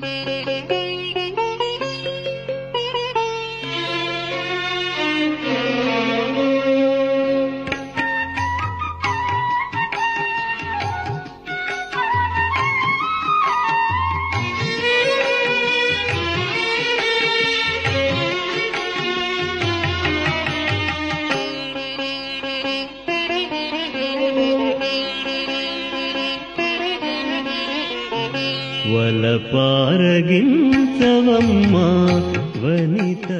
Mm-hmm. పారగించవమ్మా Vanitha